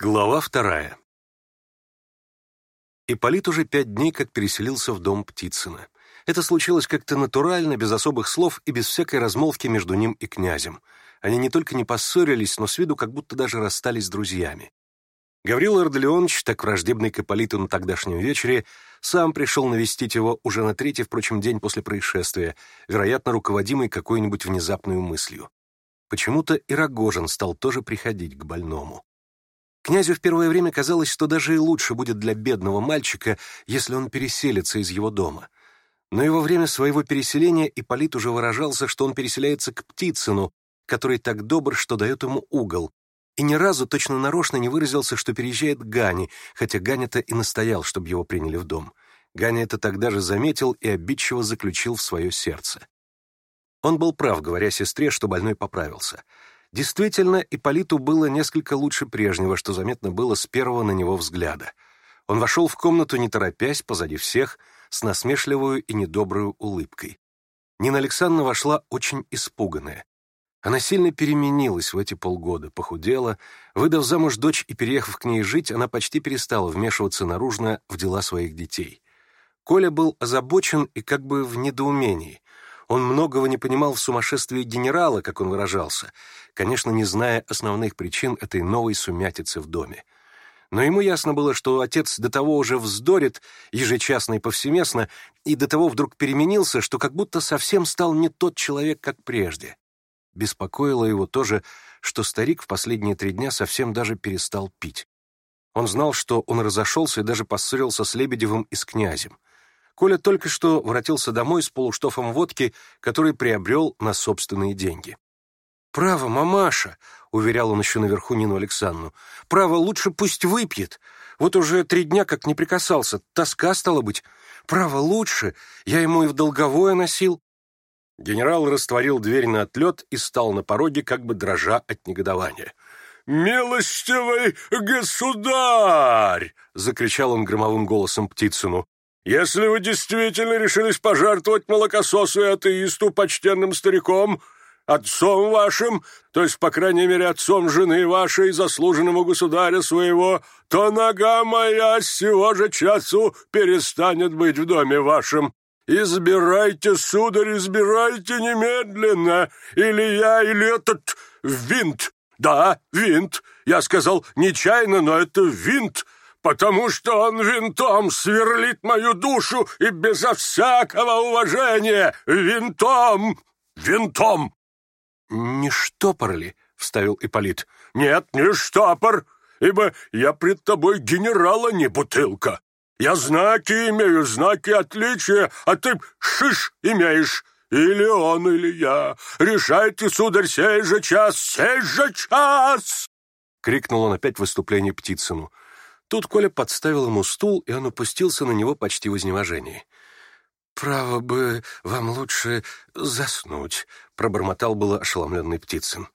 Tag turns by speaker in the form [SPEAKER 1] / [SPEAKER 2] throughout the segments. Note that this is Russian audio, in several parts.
[SPEAKER 1] Глава вторая. Ипполит уже пять дней как переселился в дом Птицына. Это случилось как-то натурально, без особых слов и без всякой размолвки между ним и князем. Они не только не поссорились, но с виду как будто даже расстались с друзьями. Гаврил Ордолеонович, так враждебный к Ипполиту на тогдашнем вечере, сам пришел навестить его уже на третий, впрочем, день после происшествия, вероятно, руководимый какой-нибудь внезапной мыслью. Почему-то и Рогожин стал тоже приходить к больному. Князю в первое время казалось, что даже и лучше будет для бедного мальчика, если он переселится из его дома. Но и во время своего переселения Ипполит уже выражался, что он переселяется к Птицыну, который так добр, что дает ему угол, и ни разу точно нарочно не выразился, что переезжает к Гане, хотя Ганя-то и настоял, чтобы его приняли в дом. Ганя это тогда же заметил и обидчиво заключил в свое сердце. Он был прав, говоря сестре, что больной поправился — Действительно, Иполиту было несколько лучше прежнего, что заметно было с первого на него взгляда. Он вошел в комнату, не торопясь, позади всех, с насмешливую и недобрую улыбкой. Нина Александровна вошла очень испуганная. Она сильно переменилась в эти полгода, похудела. Выдав замуж дочь и переехав к ней жить, она почти перестала вмешиваться наружно в дела своих детей. Коля был озабочен и как бы в недоумении. Он многого не понимал в сумасшествии генерала, как он выражался, конечно, не зная основных причин этой новой сумятицы в доме. Но ему ясно было, что отец до того уже вздорит ежечасно и повсеместно, и до того вдруг переменился, что как будто совсем стал не тот человек, как прежде. Беспокоило его тоже, что старик в последние три дня совсем даже перестал пить. Он знал, что он разошелся и даже поссорился с Лебедевым и с князем. Коля только что вратился домой с полуштофом водки, который приобрел на собственные деньги. «Право, мамаша!» — уверял он еще наверху Нину Александру. «Право, лучше пусть выпьет. Вот уже три дня как не прикасался. Тоска, стала быть. Право, лучше. Я ему и в долговое носил». Генерал растворил дверь на отлет и стал на пороге, как бы дрожа от негодования. «Милостивый государь!» — закричал он громовым голосом Птицыну. Если вы действительно решились пожертвовать молокососу и атеисту, почтенным стариком, отцом вашим, то есть, по крайней мере, отцом жены вашей, заслуженному государя своего, то нога моя с сего же часу перестанет быть в доме вашем. Избирайте, сударь, избирайте немедленно, или я, или этот винт. Да, винт. Я сказал нечаянно, но это винт потому что он винтом сверлит мою душу и безо всякого уважения, винтом, винтом!» «Не штопор ли?» — вставил Иполит. «Нет, не штопор, ибо я пред тобой генерала, не бутылка. Я знаки имею, знаки отличия, а ты шиш имеешь». Или он, или я. Решайте, сударь, сей же час, сей же час!» — крикнул он опять в выступлении Птицыну. Тут Коля подставил ему стул, и он опустился на него почти в изнеможении. «Право бы, вам лучше заснуть», — пробормотал было ошеломленный Птицын.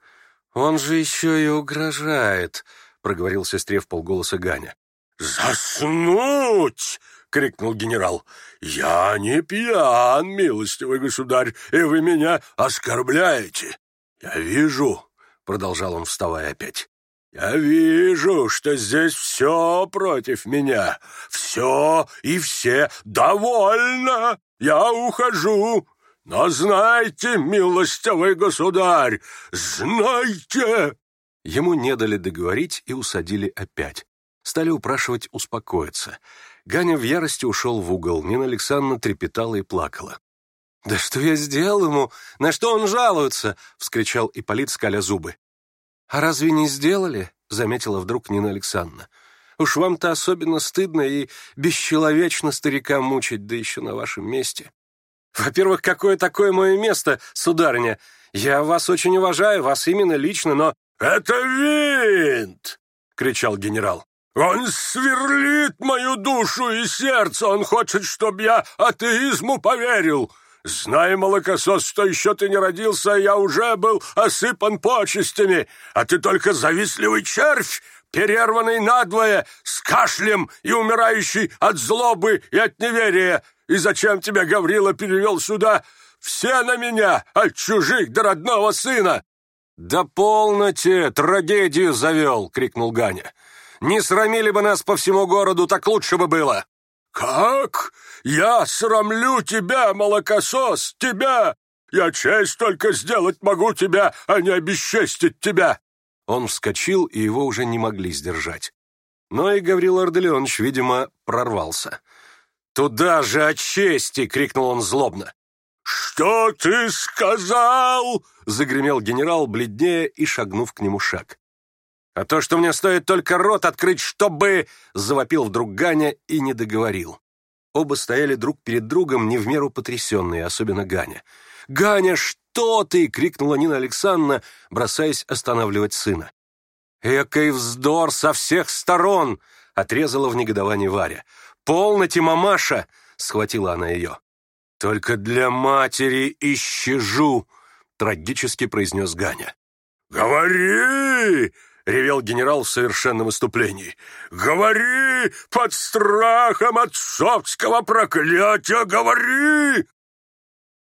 [SPEAKER 1] «Он же еще и угрожает», — проговорил сестре в полголоса Ганя. «Заснуть!» — крикнул генерал. «Я не пьян, милостивый государь, и вы меня оскорбляете. Я вижу», — продолжал он, вставая опять. Я вижу, что здесь все против меня. Все и все довольно. Я ухожу. Но знайте, милостивый государь, знайте!» Ему не дали договорить и усадили опять. Стали упрашивать успокоиться. Ганя в ярости ушел в угол. Нина Александровна трепетала и плакала. «Да что я сделал ему? На что он жалуется?» — вскричал Ипполит, скаля зубы. «А разве не сделали?» — заметила вдруг Нина Александровна. «Уж вам-то особенно стыдно и бесчеловечно старика мучить, да еще на вашем месте». «Во-первых, какое такое мое место, сударыня? Я вас очень уважаю, вас именно лично, но...» «Это винт!» — кричал генерал. «Он сверлит мою душу и сердце! Он хочет, чтобы я атеизму поверил!» Знаем, молокосос, что еще ты не родился, я уже был осыпан почестями, а ты только завистливый червь, перерванный надвое, с кашлем и умирающий от злобы и от неверия. И зачем тебя Гаврила перевел сюда? Все на меня, от чужих до родного сына!» «Да полноте! Трагедию завел!» — крикнул Ганя. «Не срамили бы нас по всему городу, так лучше бы было!»
[SPEAKER 2] «Как? Я срамлю тебя, молокосос, тебя! Я честь только сделать могу тебя, а не обесчестить тебя!»
[SPEAKER 1] Он вскочил, и его уже не могли сдержать. Но и Гаврил Арделеонович, видимо, прорвался. «Туда же от чести!» — крикнул он злобно.
[SPEAKER 2] «Что ты сказал?» — загремел генерал, бледнее и шагнув к нему шаг.
[SPEAKER 1] «А то, что мне стоит только рот открыть, чтобы...» — завопил вдруг Ганя и не договорил. Оба стояли друг перед другом, не в меру потрясенные, особенно Ганя. «Ганя, что ты?» — крикнула Нина Александровна, бросаясь останавливать сына. «Экой вздор со всех сторон!» — отрезала в негодовании Варя. «Полноте, мамаша!» — схватила она ее. «Только для матери ищежу!» — трагически произнес Ганя.
[SPEAKER 2] «Говори!» — ревел генерал в совершенном выступлении. «Говори под страхом отцовского проклятия, говори!»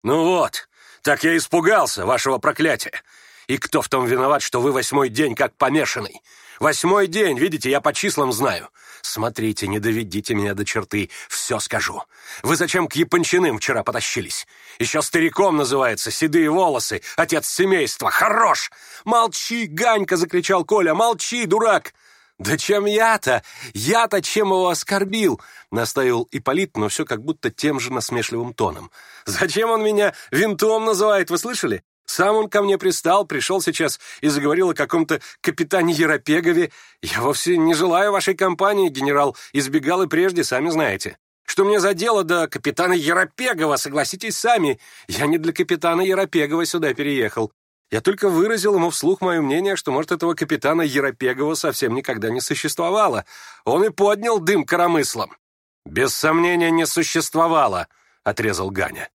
[SPEAKER 1] «Ну вот, так я испугался вашего проклятия. И кто в том виноват, что вы восьмой день как помешанный? Восьмой день, видите, я по числам знаю. Смотрите, не доведите меня до черты, все скажу. Вы зачем к Япончиным вчера потащились? Еще стариком называется, седые волосы, отец семейства, хорош! Молчи, Ганька, закричал Коля, молчи, дурак! «Да чем я-то? Я-то чем его оскорбил?» — настаивал Ипполит, но все как будто тем же насмешливым тоном. «Зачем он меня винтом называет, вы слышали? Сам он ко мне пристал, пришел сейчас и заговорил о каком-то капитане Еропегове. Я вовсе не желаю вашей компании, генерал, избегал и прежде, сами знаете. Что мне за дело до капитана Еропегова, согласитесь сами. Я не для капитана Еропегова сюда переехал. Я только выразил ему вслух мое мнение, что, может, этого капитана Еропегова совсем никогда не существовало. Он и поднял дым коромыслом. «Без сомнения, не существовало», — отрезал Ганя.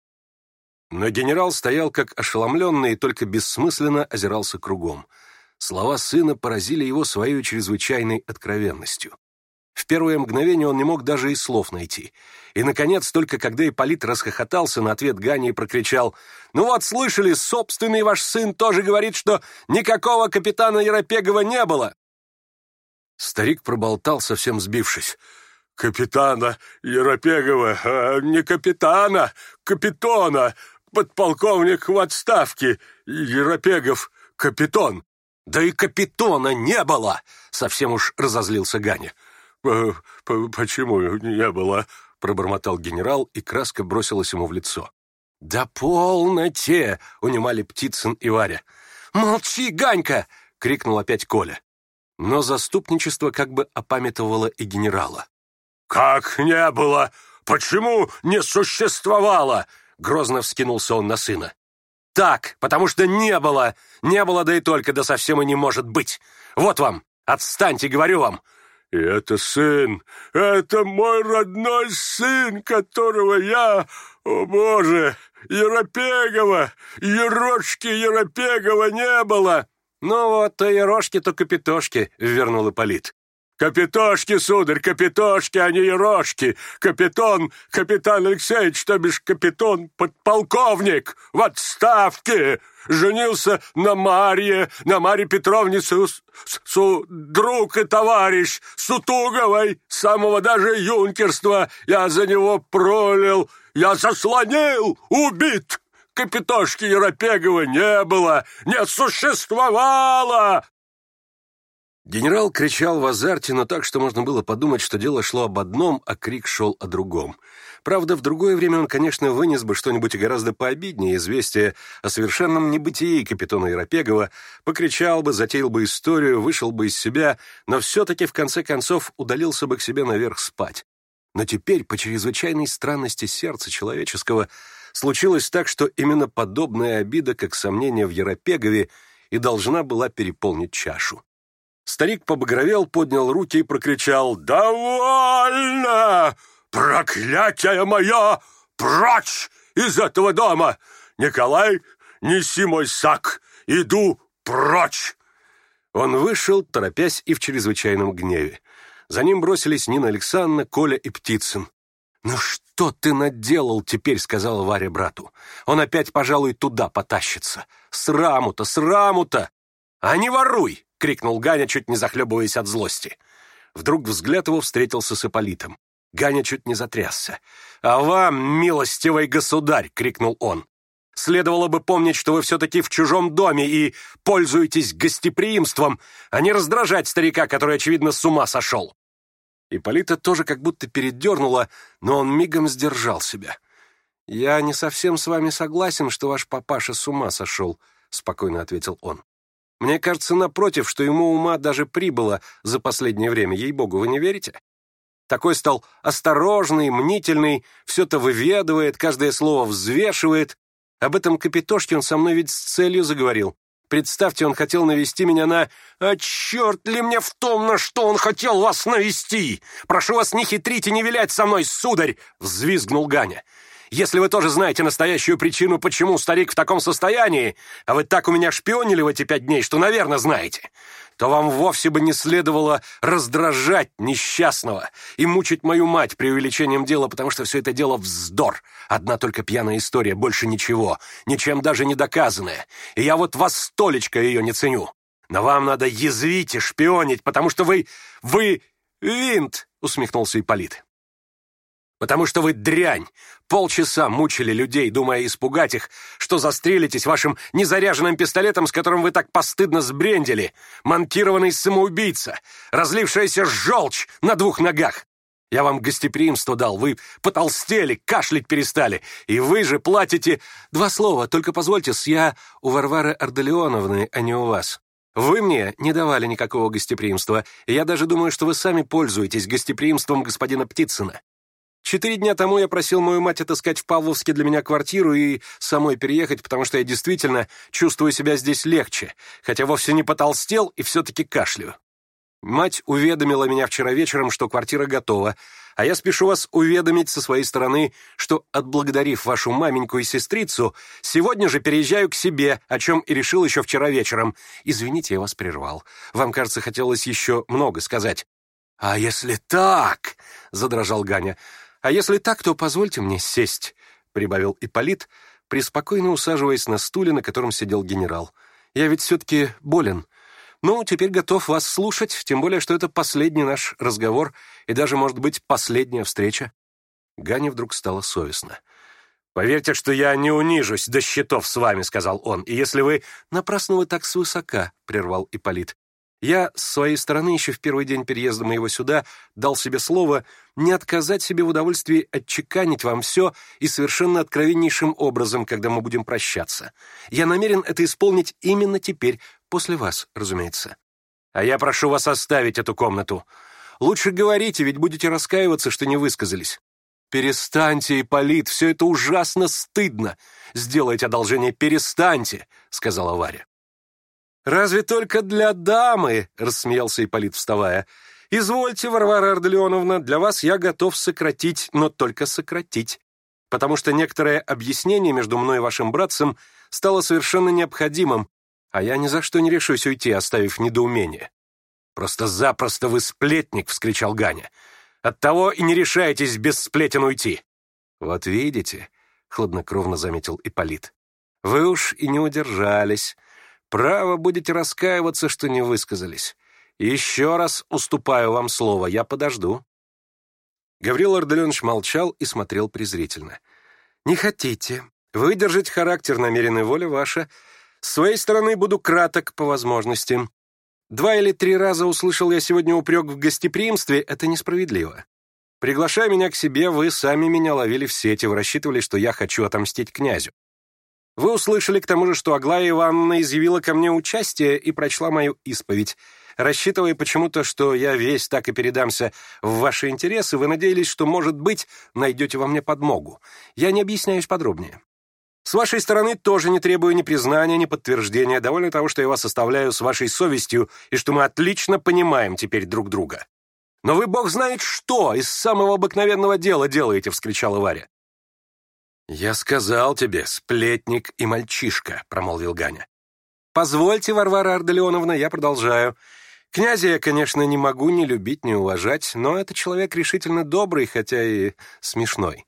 [SPEAKER 1] Но генерал стоял как ошеломленный и только бессмысленно озирался кругом. Слова сына поразили его своей чрезвычайной откровенностью. В первое мгновение он не мог даже и слов найти. И, наконец, только когда Ипполит расхохотался на ответ Гани и прокричал «Ну вот, слышали, собственный ваш сын тоже говорит, что никакого капитана Еропегова не было!» Старик проболтал, совсем сбившись.
[SPEAKER 2] «Капитана Еропегова, э, не капитана, капитона, подполковник в отставке Еропегов, капитон».
[SPEAKER 1] «Да и капитона не было!» — совсем уж разозлился Ганя.
[SPEAKER 2] «Почему не было?» — пробормотал генерал, и краска бросилась ему в лицо.
[SPEAKER 1] «Да полноте!» — унимали Птицын и Варя. «Молчи, Ганька!» — крикнул опять Коля. Но заступничество как бы опамятовало и генерала.
[SPEAKER 2] «Как не было? Почему не существовало?»
[SPEAKER 1] Грозно вскинулся он на сына. «Так, потому что не было! Не было, да и только, да совсем и не может быть! Вот вам! Отстаньте, говорю вам!»
[SPEAKER 2] «И это сын! Это мой родной сын, которого я... О, Боже! Еропегова! Ерошки Еропегова не было!»
[SPEAKER 1] «Ну вот, то ерошки, то капитошки!» — вернул Ипполит.
[SPEAKER 2] Капитошки сударь, капитошки, а не ирашки. Капитон, капитан Алексеевич, то бишь капитон подполковник, в отставке. Женился на Марье, на Марье Петровне, су, су, друг и товарищ Сутуговой, самого даже юнкерства. Я за него пролил, я заслонил, убит. Капитошки Еропегова не было, не существовало.
[SPEAKER 1] Генерал кричал в азарте, но так, что можно было подумать, что дело шло об одном, а крик шел о другом. Правда, в другое время он, конечно, вынес бы что-нибудь гораздо пообиднее известие о совершенном небытии капитана Еропегова, покричал бы, затеял бы историю, вышел бы из себя, но все-таки, в конце концов, удалился бы к себе наверх спать. Но теперь, по чрезвычайной странности сердца человеческого, случилось так, что именно подобная обида, как сомнение в Еропегове, и должна была переполнить чашу. Старик побагровел, поднял руки и прокричал
[SPEAKER 2] «Довольно! Проклятие мое! Прочь из этого дома! Николай, неси мой сак! Иду прочь!»
[SPEAKER 1] Он вышел, торопясь и в чрезвычайном гневе. За ним бросились Нина Александровна, Коля и Птицын. «Ну что ты наделал теперь?» — сказала Варя брату. «Он опять, пожалуй, туда потащится. Сраму-то, сраму-то! А не воруй!» крикнул Ганя, чуть не захлебываясь от злости. Вдруг взгляд его встретился с Иполитом. Ганя чуть не затрясся. «А вам, милостивый государь!» — крикнул он. «Следовало бы помнить, что вы все-таки в чужом доме и пользуетесь гостеприимством, а не раздражать старика, который, очевидно, с ума сошел!» Ипполита тоже как будто передернула, но он мигом сдержал себя. «Я не совсем с вами согласен, что ваш папаша с ума сошел», — спокойно ответил он. Мне кажется, напротив, что ему ума даже прибыло за последнее время. Ей-богу, вы не верите? Такой стал осторожный, мнительный, все-то выведывает, каждое слово взвешивает. Об этом капитошке он со мной ведь с целью заговорил. Представьте, он хотел навести меня на... А черт ли мне в том, на что он хотел вас навести? Прошу вас, не хитрите, не вилять со мной, сударь!» — взвизгнул Ганя. Если вы тоже знаете настоящую причину, почему старик в таком состоянии, а вы так у меня шпионили в эти пять дней, что, наверное, знаете, то вам вовсе бы не следовало раздражать несчастного и мучить мою мать преувеличением дела, потому что все это дело вздор. Одна только пьяная история, больше ничего, ничем даже не доказанная. И я вот вас столечко ее не ценю. Но вам надо язвить и шпионить, потому что вы... вы... винт, усмехнулся Ипполит потому что вы дрянь. Полчаса мучили людей, думая испугать их, что застрелитесь вашим незаряженным пистолетом, с которым вы так постыдно сбрендели, монтированный самоубийца, разлившаяся желчь на двух ногах. Я вам гостеприимство дал, вы потолстели, кашлять перестали, и вы же платите... Два слова, только позвольте, с я у Варвары Арделеоновны, а не у вас. Вы мне не давали никакого гостеприимства, я даже думаю, что вы сами пользуетесь гостеприимством господина Птицына. Четыре дня тому я просил мою мать отыскать в Павловске для меня квартиру и самой переехать, потому что я действительно чувствую себя здесь легче, хотя вовсе не потолстел и все-таки кашлю. Мать уведомила меня вчера вечером, что квартира готова, а я спешу вас уведомить со своей стороны, что, отблагодарив вашу маменьку и сестрицу, сегодня же переезжаю к себе, о чем и решил еще вчера вечером. Извините, я вас прервал. Вам, кажется, хотелось еще много сказать. «А если так?» — задрожал Ганя. «А если так, то позвольте мне сесть», — прибавил Ипполит, приспокойно усаживаясь на стуле, на котором сидел генерал. «Я ведь все-таки болен. Ну, теперь готов вас слушать, тем более, что это последний наш разговор и даже, может быть, последняя встреча». Гане вдруг стало совестно. «Поверьте, что я не унижусь до счетов с вами», — сказал он. «И если вы...» «Напрасно вы так свысока», — прервал Ипполит. Я, с своей стороны, еще в первый день переезда моего сюда дал себе слово не отказать себе в удовольствии отчеканить вам все и совершенно откровеннейшим образом, когда мы будем прощаться. Я намерен это исполнить именно теперь, после вас, разумеется. А я прошу вас оставить эту комнату. Лучше говорите, ведь будете раскаиваться, что не высказались. Перестаньте, Полит, все это ужасно стыдно. Сделайте одолжение, перестаньте, сказала Варя. «Разве только для дамы!» — рассмеялся Ипполит, вставая. «Извольте, Варвара Арделеоновна, для вас я готов сократить, но только сократить, потому что некоторое объяснение между мной и вашим братцем стало совершенно необходимым, а я ни за что не решусь уйти, оставив недоумение». «Просто-запросто вы сплетник!» — вскричал Ганя. «Оттого и не решаетесь без сплетен уйти!» «Вот видите», — хладнокровно заметил Ипполит, — «вы уж и не удержались». Право будете раскаиваться, что не высказались. Еще раз уступаю вам слово, я подожду». Гаврил Арделенович молчал и смотрел презрительно. «Не хотите. Выдержать характер намеренной воли ваша. С своей стороны буду краток по возможности. Два или три раза услышал я сегодня упрек в гостеприимстве, это несправедливо. Приглашая меня к себе, вы сами меня ловили в сети, вы рассчитывали, что я хочу отомстить князю. Вы услышали к тому же, что Аглая Ивановна изъявила ко мне участие и прочла мою исповедь. Рассчитывая почему-то, что я весь так и передамся в ваши интересы, вы надеялись, что, может быть, найдете во мне подмогу. Я не объясняюсь подробнее. С вашей стороны тоже не требую ни признания, ни подтверждения, довольно того, что я вас оставляю с вашей совестью и что мы отлично понимаем теперь друг друга. «Но вы, бог знает что, из самого обыкновенного дела делаете!» — вскричала Варя. «Я сказал тебе, сплетник и мальчишка», — промолвил Ганя. «Позвольте, Варвара Арделеоновна, я продолжаю. Князя я, конечно, не могу ни любить, ни уважать, но это человек решительно добрый, хотя и смешной.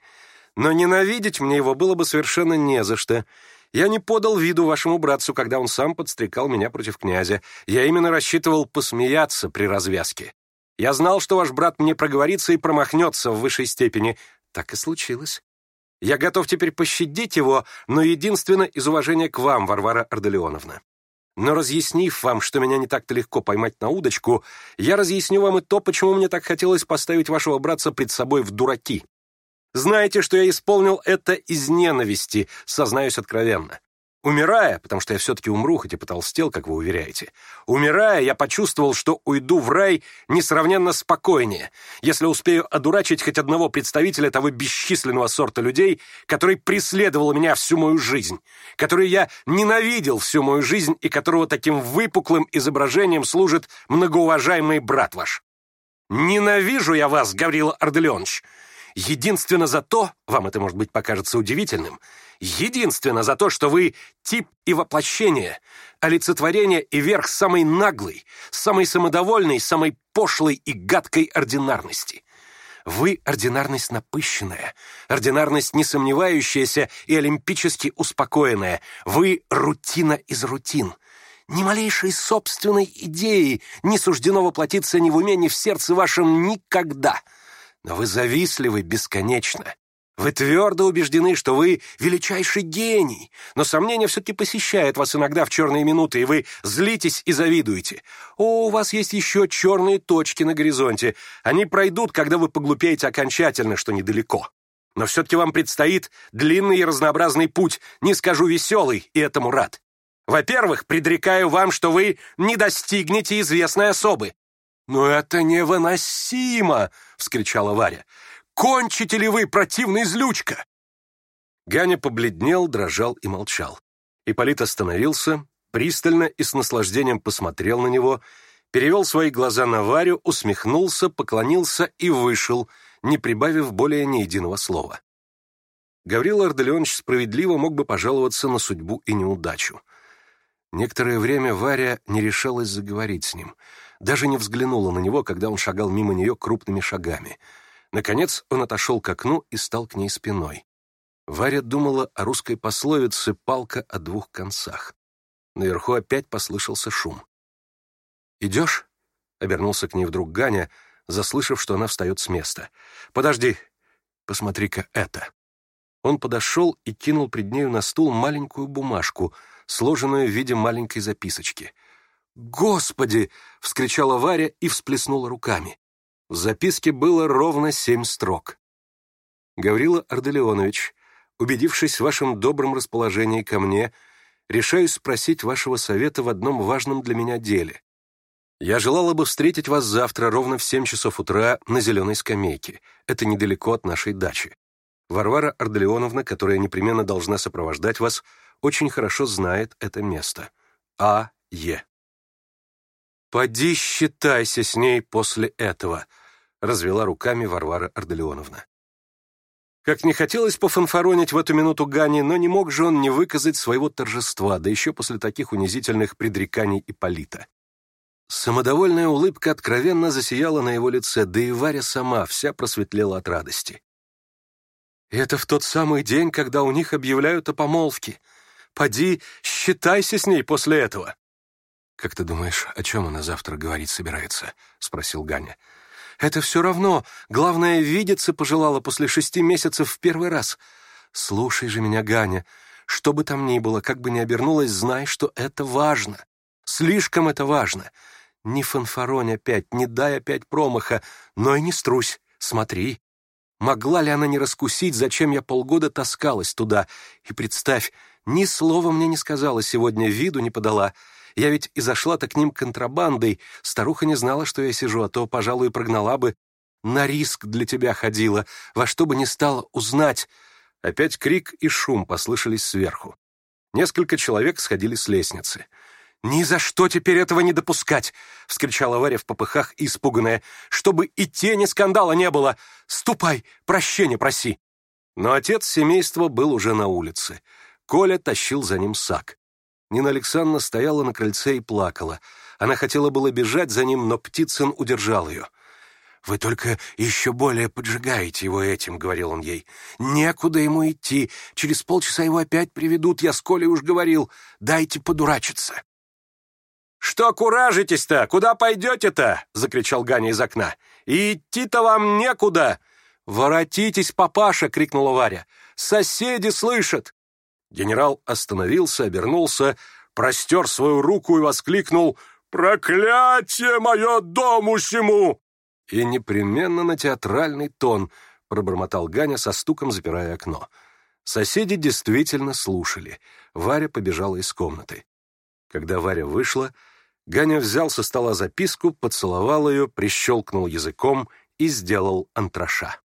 [SPEAKER 1] Но ненавидеть мне его было бы совершенно не за что. Я не подал виду вашему братцу, когда он сам подстрекал меня против князя. Я именно рассчитывал посмеяться при развязке. Я знал, что ваш брат мне проговорится и промахнется в высшей степени. Так и случилось. Я готов теперь пощадить его, но единственно из уважения к вам, Варвара Арделеоновна. Но разъяснив вам, что меня не так-то легко поймать на удочку, я разъясню вам и то, почему мне так хотелось поставить вашего братца пред собой в дураки. Знаете, что я исполнил это из ненависти, сознаюсь откровенно. Умирая, потому что я все-таки умру, хоть и потолстел, как вы уверяете. Умирая, я почувствовал, что уйду в рай несравненно спокойнее, если успею одурачить хоть одного представителя того бесчисленного сорта людей, который преследовал меня всю мою жизнь, который я ненавидел всю мою жизнь и которого таким выпуклым изображением служит многоуважаемый брат ваш. Ненавижу я вас, Гаврила Арделеонович, единственно за то, вам это, может быть, покажется удивительным, — единственно за то, что вы тип и воплощение, а олицетворение и верх самой наглой, самой самодовольной, самой пошлой и гадкой ординарности. Вы ординарность напыщенная, ординарность несомневающаяся и олимпически успокоенная. Вы рутина из рутин. Ни малейшей собственной идеи не суждено воплотиться ни в уме, ни в сердце вашем никогда. Но вы завистливы бесконечно. Вы твердо убеждены, что вы величайший гений, но сомнение все-таки посещает вас иногда в черные минуты, и вы злитесь и завидуете. О, у вас есть еще черные точки на горизонте. Они пройдут, когда вы поглупеете окончательно, что недалеко. Но все-таки вам предстоит длинный и разнообразный путь, не скажу веселый, и этому рад. Во-первых, предрекаю вам, что вы не достигнете известной особы. «Но это невыносимо!» — вскричала Варя. Кончите ли вы, противный злючка!» Ганя побледнел, дрожал и молчал. Ипполит остановился, пристально и с наслаждением посмотрел на него, перевел свои глаза на Варю, усмехнулся, поклонился и вышел, не прибавив более ни единого слова. Гаврил Арделеонович справедливо мог бы пожаловаться на судьбу и неудачу. Некоторое время Варя не решалась заговорить с ним, даже не взглянула на него, когда он шагал мимо нее крупными шагами — Наконец он отошел к окну и стал к ней спиной. Варя думала о русской пословице «палка о двух концах». Наверху опять послышался шум. «Идешь?» — обернулся к ней вдруг Ганя, заслышав, что она встает с места. «Подожди, посмотри-ка это». Он подошел и кинул пред нею на стул маленькую бумажку, сложенную в виде маленькой записочки. «Господи!» — вскричала Варя и всплеснула руками. В записке было ровно семь строк. Гаврила Арделеонович, убедившись в вашем добром расположении ко мне, решаюсь спросить вашего совета в одном важном для меня деле. Я желала бы встретить вас завтра ровно в семь часов утра на зеленой скамейке. Это недалеко от нашей дачи. Варвара Арделеоновна, которая непременно должна сопровождать вас, очень хорошо знает это место. А. Е. «Поди считайся с ней после этого», развела руками Варвара Арделеоновна. Как не хотелось пофанфаронить в эту минуту Гани, но не мог же он не выказать своего торжества, да еще после таких унизительных предреканий Ипполита. Самодовольная улыбка откровенно засияла на его лице, да и Варя сама вся просветлела от радости. «Это в тот самый день, когда у них объявляют о помолвке. Поди, считайся с ней после этого!» «Как ты думаешь, о чем она завтра говорить собирается?» — спросил Ганя. Это все равно. Главное, видеться пожелала после шести месяцев в первый раз. Слушай же меня, Ганя. Что бы там ни было, как бы ни обернулось, знай, что это важно. Слишком это важно. Не фанфаронь опять, не дай опять промаха, но и не струсь. Смотри. Могла ли она не раскусить, зачем я полгода таскалась туда? И представь, ни слова мне не сказала сегодня, виду не подала. Я ведь и зашла-то к ним контрабандой. Старуха не знала, что я сижу, а то, пожалуй, прогнала бы. На риск для тебя ходила, во что бы ни стало узнать. Опять крик и шум послышались сверху. Несколько человек сходили с лестницы. «Ни за что теперь этого не допускать!» — вскричала Варя в попыхах, испуганная. «Чтобы и тени скандала не было! Ступай, прощения проси!» Но отец семейства был уже на улице. Коля тащил за ним сак. Нина Александровна стояла на крыльце и плакала. Она хотела было бежать за ним, но Птицын удержал ее. «Вы только еще более поджигаете его этим», — говорил он ей. «Некуда ему идти. Через полчаса его опять приведут, я с Колей уж говорил. Дайте подурачиться». «Что куражитесь-то? Куда пойдете-то?» — закричал Ганя из окна. «И идти-то вам некуда!» «Воротитесь, папаша!» — крикнула Варя. «Соседи слышат!» Генерал остановился, обернулся, простер свою руку и воскликнул «Проклятие мое дому всему!» И непременно на театральный тон пробормотал Ганя со стуком, запирая окно. Соседи действительно слушали. Варя побежала из комнаты. Когда Варя вышла, Ганя взял со стола записку, поцеловал ее, прищелкнул языком и сделал антраша.